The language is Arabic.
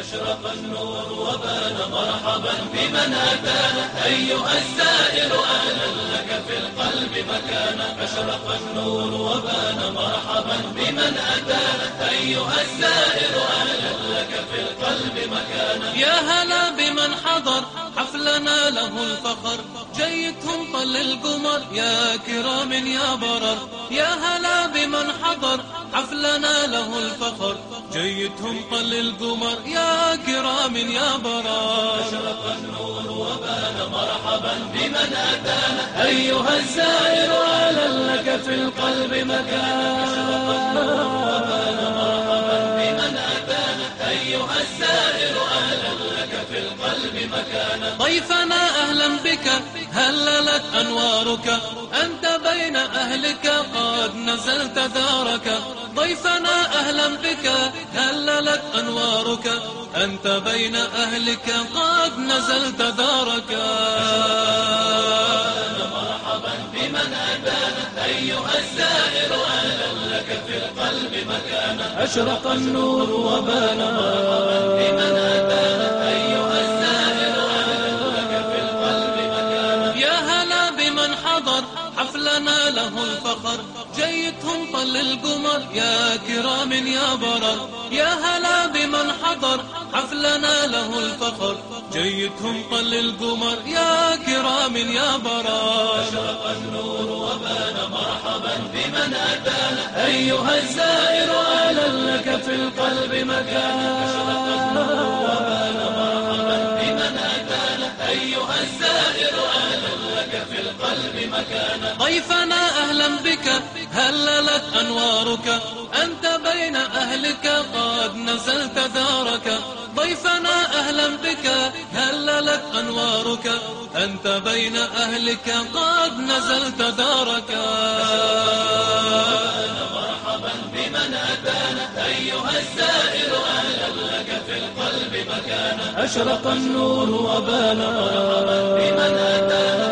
أشرق النور وبان مرحبا بمن أتانا. أيها السائر أهلا لك في القلب مكانا. أشرق النور وبان مرحبا بمن أتانا. أيها السائر أهلا لك في القلب مكانا. يا هلا بمن حضر حفلنا له الفخر. جيتهم طل القمر يا كرام يا برر. يا هلا بمن حضر حفلنا له الفخر جيتهم طل القمر. يا كرام يا برر أشرق النور وبان مرحبا بمن أتانا أيها الزائر أهلا لك في القلب مكان. أشرق النور وبان مرحبا بمن أتانا أيها الزائر لك في القلب مكانا ضيفنا أهلا بك هللت أنوارك. أنت بين أهلك قد نزلت دارك ضيفنا أهلا بك. هللت أنوارك. أنت بين أهلك قد نزلت دارك. مرحبا بمن أتانا أيها الزائر أهلا لك في القلب مكانا أشرق النور وبان مرحبا بمن حفلنا له الفخر. جيتهم طل القمر. يا كرام يا برر. يا هلا بمن حضر. حفلنا له الفخر. جيتهم طل القمر. يا كرام يا برر. أشرق النور وبان مرحبا بمن أتانا أيها الزائر أهلا لك في القلب مكانا أشرق النور وبان مرحبا بمن أتانا أيها الزائر مكانا ضيفنا أهلا بك هللت أنوارك. أنت بين أهلك قد نزلت دارك. ضيفنا أهلا بك هللت أنوارك. أنت بين أهلك قد نزلت دارك. مرحبا بمن أتانا. أيها الزائر أهلا لك في القلب مكانا. أشرق النور وبان مرحبا بمن أتانا.